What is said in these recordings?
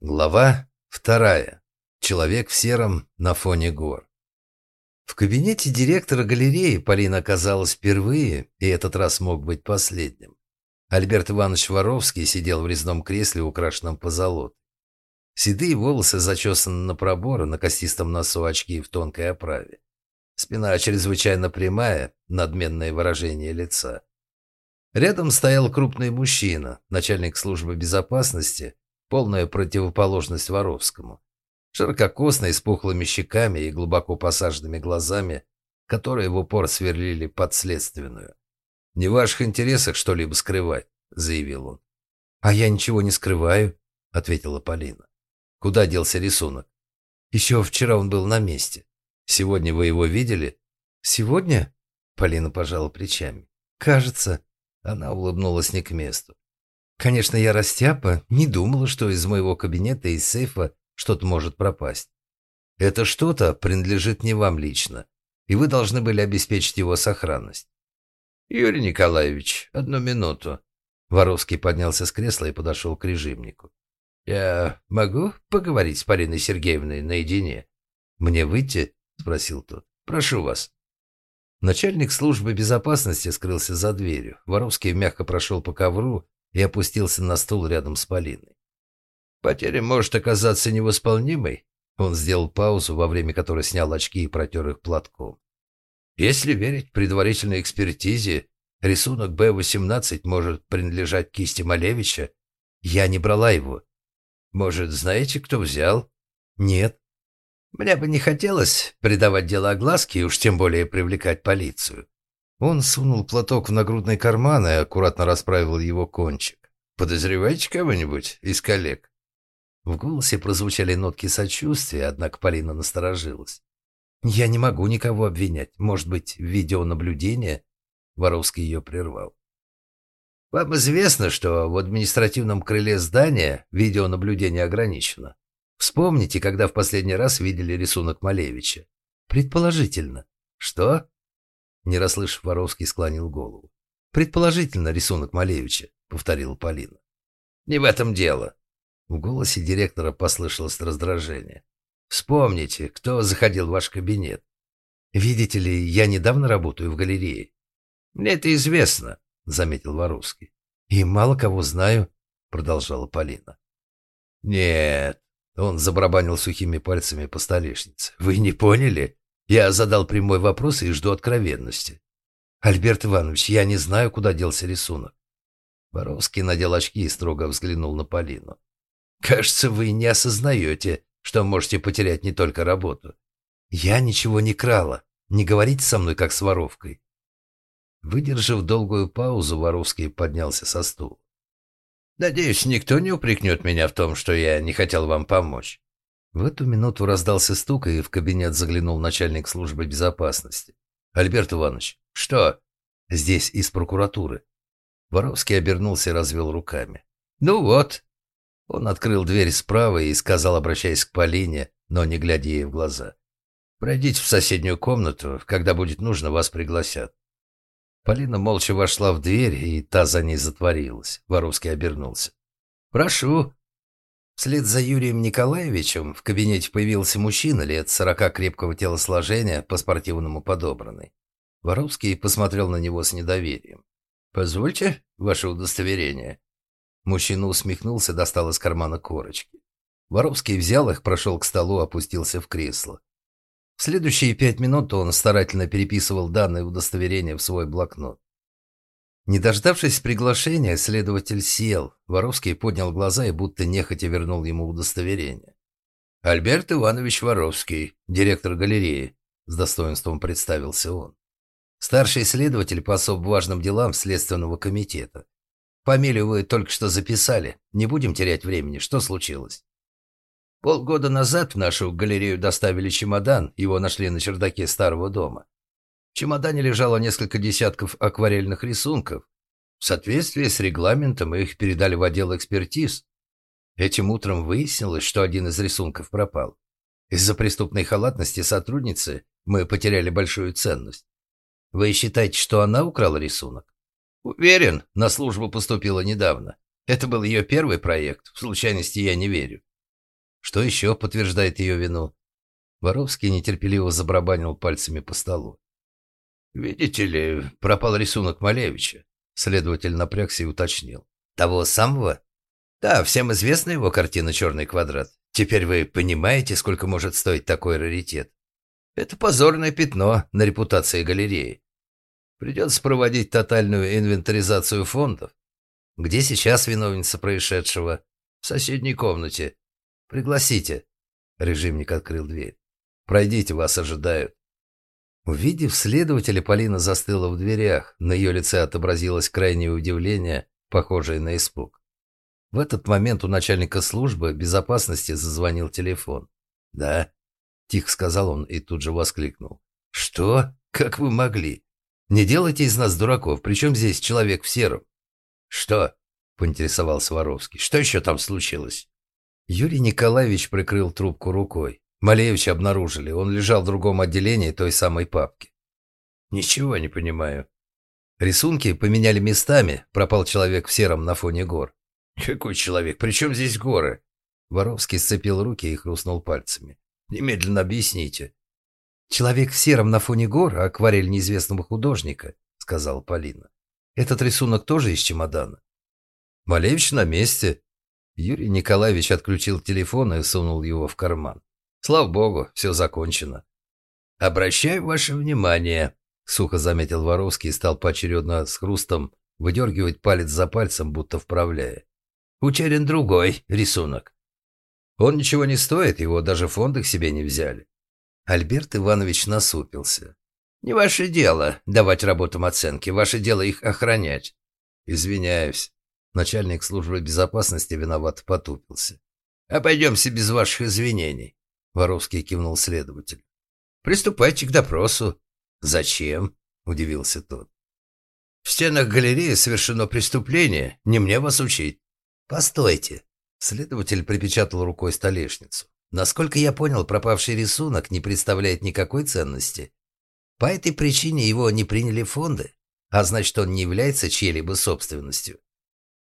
Глава вторая. Человек в сером на фоне гор. В кабинете директора галереи Полина оказалась впервые, и этот раз мог быть последним. Альберт Иванович Воровский сидел в резном кресле, украшенном позолотой. Седые волосы зачесаны на пробор, на костистом носу очки в тонкой оправе. Спина чрезвычайно прямая, надменное выражение лица. Рядом стоял крупный мужчина, начальник службы безопасности, полная противоположность Воровскому. Ширококосный, с пухлыми щеками и глубоко посаженными глазами, которые в упор сверлили подследственную. «Не в ваших интересах что-либо скрывать», — заявил он. «А я ничего не скрываю», — ответила Полина. «Куда делся рисунок?» «Еще вчера он был на месте. Сегодня вы его видели?» «Сегодня?» — Полина пожала плечами. «Кажется». Она улыбнулась не к месту. Конечно, я растяпа, не думала, что из моего кабинета, из сейфа, что-то может пропасть. Это что-то принадлежит не вам лично, и вы должны были обеспечить его сохранность. Юрий Николаевич, одну минуту. Воровский поднялся с кресла и подошел к режимнику. «Я могу поговорить с Полиной Сергеевной наедине?» «Мне выйти?» — спросил тот. «Прошу вас». Начальник службы безопасности скрылся за дверью. Воровский мягко прошел по ковру и опустился на стул рядом с Полиной. «Потеря может оказаться невосполнимой», он сделал паузу, во время которой снял очки и протер их платком. «Если верить предварительной экспертизе, рисунок Б-18 может принадлежать кисти Малевича. Я не брала его. Может, знаете, кто взял?» «Нет». «Мне бы не хотелось придавать дело огласке и уж тем более привлекать полицию. Он сунул платок в нагрудный карман и аккуратно расправил его кончик. «Подозреваете кого-нибудь из коллег?» В голосе прозвучали нотки сочувствия, однако Полина насторожилась. «Я не могу никого обвинять. Может быть, видеонаблюдение?» Воровский ее прервал. «Вам известно, что в административном крыле здания видеонаблюдение ограничено. Вспомните, когда в последний раз видели рисунок Малевича. Предположительно. Что? Не расслышав, Воровский склонил голову. «Предположительно, рисунок Малевича», — повторила Полина. «Не в этом дело». В голосе директора послышалось раздражение. «Вспомните, кто заходил в ваш кабинет. Видите ли, я недавно работаю в галерее». «Мне это известно», — заметил Воровский. «И мало кого знаю», — продолжала Полина. «Нет», — он забарабанил сухими пальцами по столешнице. «Вы не поняли? Я задал прямой вопрос и жду откровенности. «Альберт Иванович, я не знаю, куда делся рисунок». Боровский надел очки и строго взглянул на Полину. «Кажется, вы не осознаете, что можете потерять не только работу. Я ничего не крала. Не говорите со мной, как с воровкой». Выдержав долгую паузу, Воровский поднялся со стула. «Надеюсь, никто не упрекнет меня в том, что я не хотел вам помочь. В эту минуту раздался стук, и в кабинет заглянул начальник службы безопасности. «Альберт Иванович, что?» «Здесь из прокуратуры». Воровский обернулся и развел руками. «Ну вот». Он открыл дверь справа и сказал, обращаясь к Полине, но не глядя ей в глаза. «Пройдите в соседнюю комнату, когда будет нужно, вас пригласят». Полина молча вошла в дверь, и та за ней затворилась. Воровский обернулся. «Прошу», Вслед за Юрием Николаевичем в кабинете появился мужчина лет сорока крепкого телосложения, по-спортивному подобранный. Воровский посмотрел на него с недоверием. «Позвольте ваше удостоверение». Мужчина усмехнулся, достал из кармана корочки. Воровский взял их, прошел к столу, опустился в кресло. В следующие пять минут он старательно переписывал данные удостоверения в свой блокнот. Не дождавшись приглашения, следователь сел. Воровский поднял глаза и будто нехотя вернул ему удостоверение. «Альберт Иванович Воровский, директор галереи», — с достоинством представился он. «Старший следователь по особо важным делам Следственного комитета. Фамилию вы только что записали. Не будем терять времени. Что случилось?» Полгода назад в нашу галерею доставили чемодан, его нашли на чердаке старого дома. Чемодане лежало несколько десятков акварельных рисунков. В соответствии с регламентом их передали в отдел экспертиз. Этим утром выяснилось, что один из рисунков пропал. Из-за преступной халатности сотрудницы мы потеряли большую ценность. Вы считаете, что она украла рисунок? Уверен, на службу поступила недавно. Это был ее первый проект, в случайности я не верю. Что еще подтверждает ее вину? Воровский нетерпеливо забарабанил пальцами по столу. «Видите ли, пропал рисунок Малевича», — следователь напрягся и уточнил. «Того самого?» «Да, всем известна его картина «Черный квадрат». Теперь вы понимаете, сколько может стоить такой раритет? Это позорное пятно на репутации галереи. Придется проводить тотальную инвентаризацию фондов. Где сейчас виновница происшедшего? В соседней комнате. Пригласите. Режимник открыл дверь. Пройдите, вас ожидают. Увидев следователя, Полина застыла в дверях. На ее лице отобразилось крайнее удивление, похожее на испуг. В этот момент у начальника службы безопасности зазвонил телефон. «Да?» – тихо сказал он и тут же воскликнул. «Что? Как вы могли? Не делайте из нас дураков. Причем здесь человек в сером?» «Что?» – поинтересовался Воровский. «Что еще там случилось?» Юрий Николаевич прикрыл трубку рукой. Малевича обнаружили. Он лежал в другом отделении той самой папки. «Ничего не понимаю». Рисунки поменяли местами. Пропал человек в сером на фоне гор. «Какой человек? Причем здесь горы?» Воровский сцепил руки и хрустнул пальцами. «Немедленно объясните». «Человек в сером на фоне гор, акварель неизвестного художника», — сказала Полина. «Этот рисунок тоже из чемодана?» «Малевич на месте». Юрий Николаевич отключил телефон и сунул его в карман. «Слава богу, все закончено». «Обращаю ваше внимание», — сухо заметил Воровский и стал поочередно с хрустом выдергивать палец за пальцем, будто вправляя. «Утерян другой рисунок». «Он ничего не стоит, его даже фонды к себе не взяли». Альберт Иванович насупился. «Не ваше дело давать работам оценки, ваше дело их охранять». «Извиняюсь». Начальник службы безопасности виноват потупился. «Обойдемся без ваших извинений», — Воровский кивнул следователь. «Приступайте к допросу». «Зачем?» — удивился тот. «В стенах галереи совершено преступление. Не мне вас учить». «Постойте». Следователь припечатал рукой столешницу. Насколько я понял, пропавший рисунок не представляет никакой ценности. По этой причине его не приняли фонды, а значит, он не является чьей-либо собственностью.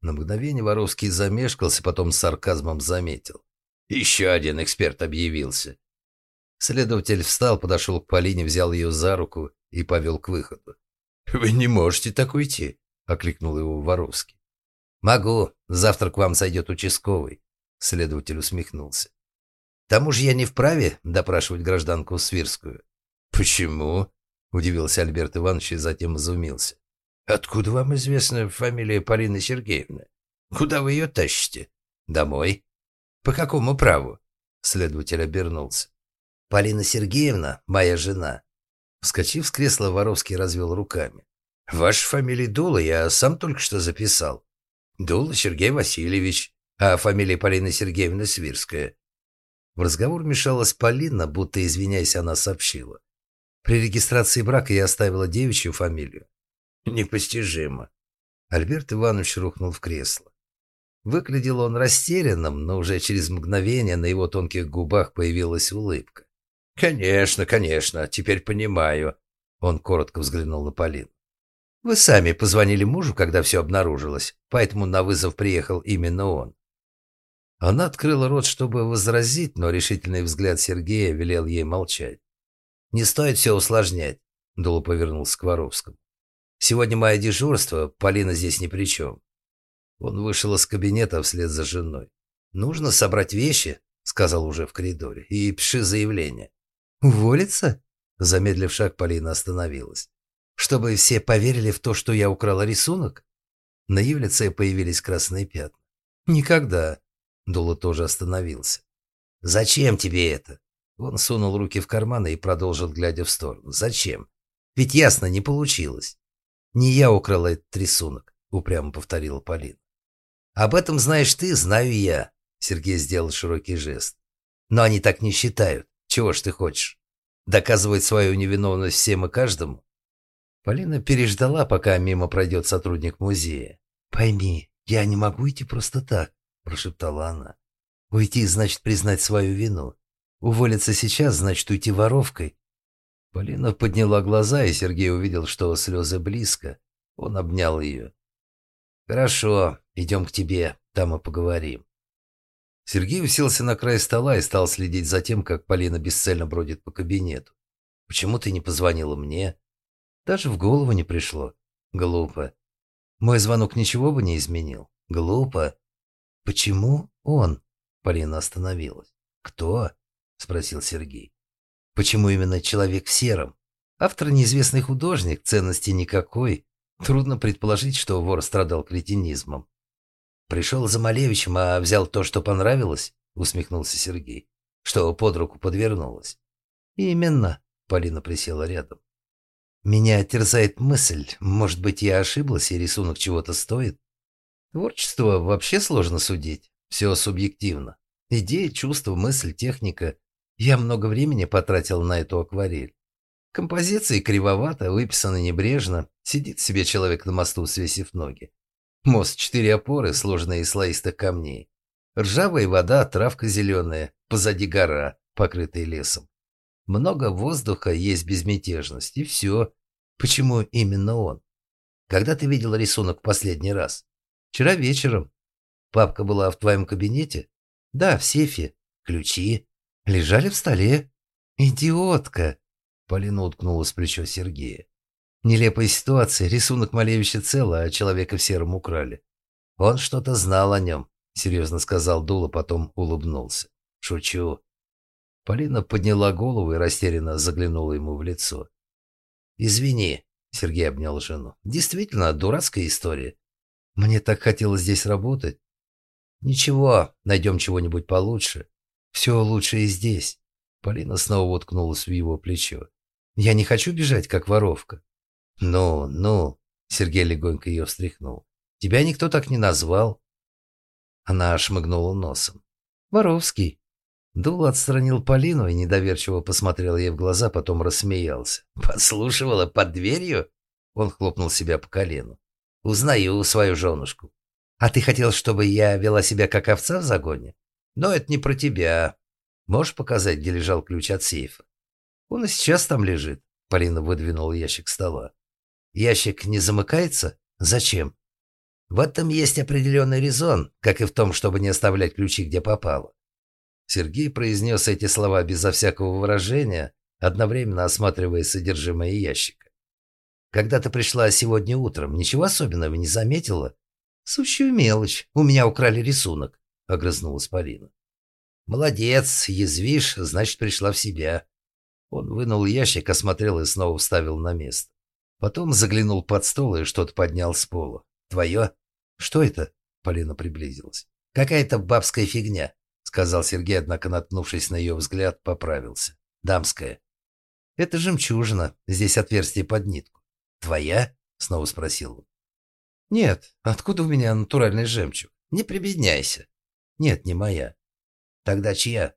На мгновение Воровский замешкался, потом с сарказмом заметил. Еще один эксперт объявился. Следователь встал, подошел к Полине, взял ее за руку и повел к выходу. «Вы не можете так уйти», — окликнул его Воровский. «Могу. Завтра к вам зайдет участковый», — следователь усмехнулся тому же я не вправе допрашивать гражданку Свирскую. Почему? Удивился Альберт Иванович и затем изумился. Откуда вам известна фамилия Полины Сергеевны? Куда вы ее тащите? Домой. По какому праву? Следователь обернулся. Полина Сергеевна, моя жена. Вскочив с кресла, Воровский развел руками. Ваша фамилия Дула я сам только что записал. Дула Сергей Васильевич, а фамилия Полины Сергеевны Свирская. В разговор мешалась Полина, будто извиняясь, она сообщила. При регистрации брака я оставила девичью фамилию. Непостижимо. Альберт Иванович рухнул в кресло. Выглядел он растерянным, но уже через мгновение на его тонких губах появилась улыбка. «Конечно, конечно, теперь понимаю». Он коротко взглянул на Полину. «Вы сами позвонили мужу, когда все обнаружилось, поэтому на вызов приехал именно он. Она открыла рот, чтобы возразить, но решительный взгляд Сергея велел ей молчать. «Не стоит все усложнять», — Дула повернулся к Воровскому. «Сегодня мое дежурство, Полина здесь ни при чем». Он вышел из кабинета вслед за женой. «Нужно собрать вещи», — сказал уже в коридоре, — «и пиши заявление». «Уволиться?» Замедлив шаг, Полина остановилась. «Чтобы все поверили в то, что я украла рисунок?» На ее лице появились красные пятна. «Никогда. Дула тоже остановился. «Зачем тебе это?» Он сунул руки в карманы и продолжил, глядя в сторону. «Зачем? Ведь ясно, не получилось». «Не я украла этот рисунок», — упрямо повторила Полина. «Об этом знаешь ты, знаю я», — Сергей сделал широкий жест. «Но они так не считают. Чего ж ты хочешь? Доказывать свою невиновность всем и каждому?» Полина переждала, пока мимо пройдет сотрудник музея. «Пойми, я не могу идти просто так прошептала она. «Уйти значит признать свою вину. Уволиться сейчас значит уйти воровкой». Полина подняла глаза, и Сергей увидел, что слезы близко. Он обнял ее. «Хорошо, идем к тебе, там и поговорим». Сергей уселся на край стола и стал следить за тем, как Полина бесцельно бродит по кабинету. «Почему ты не позвонила мне?» «Даже в голову не пришло. Глупо. Мой звонок ничего бы не изменил. Глупо. Почему он?» Полина остановилась. «Кто?» – спросил Сергей. «Почему именно человек в сером? Автор неизвестный художник, ценности никакой. Трудно предположить, что вор страдал кретинизмом. «Пришел за Малевичем, а взял то, что понравилось?» — усмехнулся Сергей. «Что под руку подвернулось?» «Именно», — Полина присела рядом. «Меня терзает мысль, может быть, я ошиблась, и рисунок чего-то стоит? Творчество вообще сложно судить, все субъективно. Идея, чувство, мысль, техника. Я много времени потратил на эту акварель. Композиции кривовато, выписаны небрежно. Сидит себе человек на мосту, свесив ноги. Мост четыре опоры, сложные из слоистых камней. Ржавая вода, травка зеленая, позади гора, покрытая лесом. Много воздуха, есть безмятежность, и все. Почему именно он? Когда ты видел рисунок последний раз? Вчера вечером. Папка была в твоем кабинете? Да, в сейфе. Ключи? Лежали в столе. Идиотка. Полина уткнулась в плечо Сергея. Нелепая ситуация. Рисунок Малевича цел, а человека в сером украли. Он что-то знал о нем, серьезно сказал Дула, потом улыбнулся. Шучу. Полина подняла голову и растерянно заглянула ему в лицо. «Извини», — Сергей обнял жену. «Действительно, дурацкая история. Мне так хотелось здесь работать. Ничего, найдем чего-нибудь получше. Все лучше и здесь». Полина снова уткнулась в его плечо. Я не хочу бежать, как воровка. Ну, ну, Сергей легонько ее встряхнул. Тебя никто так не назвал. Она шмыгнула носом. Воровский. Дул отстранил Полину и недоверчиво посмотрел ей в глаза, потом рассмеялся. «Подслушивала под дверью?» Он хлопнул себя по колену. «Узнаю свою женушку. А ты хотел, чтобы я вела себя как овца в загоне? Но это не про тебя. Можешь показать, где лежал ключ от сейфа?» Он и сейчас там лежит. Полина выдвинула ящик стола. Ящик не замыкается? Зачем? В этом есть определенный резон, как и в том, чтобы не оставлять ключи, где попало. Сергей произнес эти слова безо всякого выражения, одновременно осматривая содержимое ящика. «Когда ты пришла сегодня утром, ничего особенного не заметила?» «Сущую мелочь. У меня украли рисунок», — огрызнулась Полина. «Молодец, язвишь, значит, пришла в себя. Он вынул ящик, осмотрел и снова вставил на место. Потом заглянул под стол и что-то поднял с пола. «Твое?» «Что это?» Полина приблизилась. «Какая-то бабская фигня», — сказал Сергей, однако, наткнувшись на ее взгляд, поправился. «Дамская». «Это жемчужина. Здесь отверстие под нитку». «Твоя?» — снова спросил он. «Нет. Откуда у меня натуральный жемчуг? Не прибедняйся». «Нет, не моя». «Тогда чья?»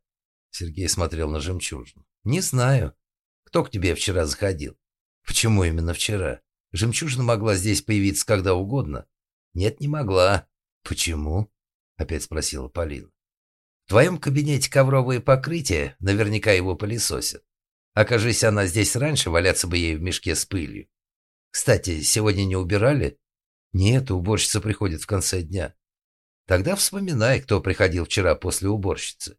Сергей смотрел на жемчужину. «Не знаю. Кто к тебе вчера заходил?» «Почему именно вчера? Жемчужина могла здесь появиться когда угодно». «Нет, не могла». «Почему?» — опять спросила Полина. «В твоем кабинете ковровое покрытие, наверняка его пылесосят. Окажись она здесь раньше, валяться бы ей в мешке с пылью. Кстати, сегодня не убирали?» «Нет, уборщица приходит в конце дня». «Тогда вспоминай, кто приходил вчера после уборщицы».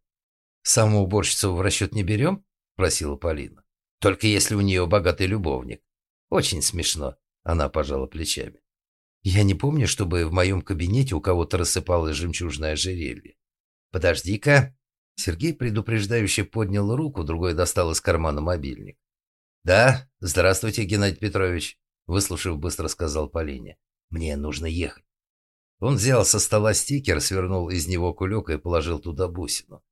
«Саму уборщицу в расчет не берем?» – просила Полина. «Только если у нее богатый любовник. Очень смешно», – она пожала плечами. «Я не помню, чтобы в моем кабинете у кого-то рассыпалось жемчужное ожерелье. Подожди-ка». Сергей предупреждающе поднял руку, другой достал из кармана мобильник. «Да, здравствуйте, Геннадий Петрович», – выслушав, быстро сказал Полине. «Мне нужно ехать». Он взял со стола стикер, свернул из него кулек и положил туда бусину.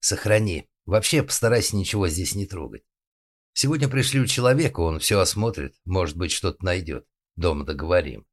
«Сохрани. Вообще постарайся ничего здесь не трогать. Сегодня пришлю человека, он все осмотрит, может быть, что-то найдет. Дома договорим.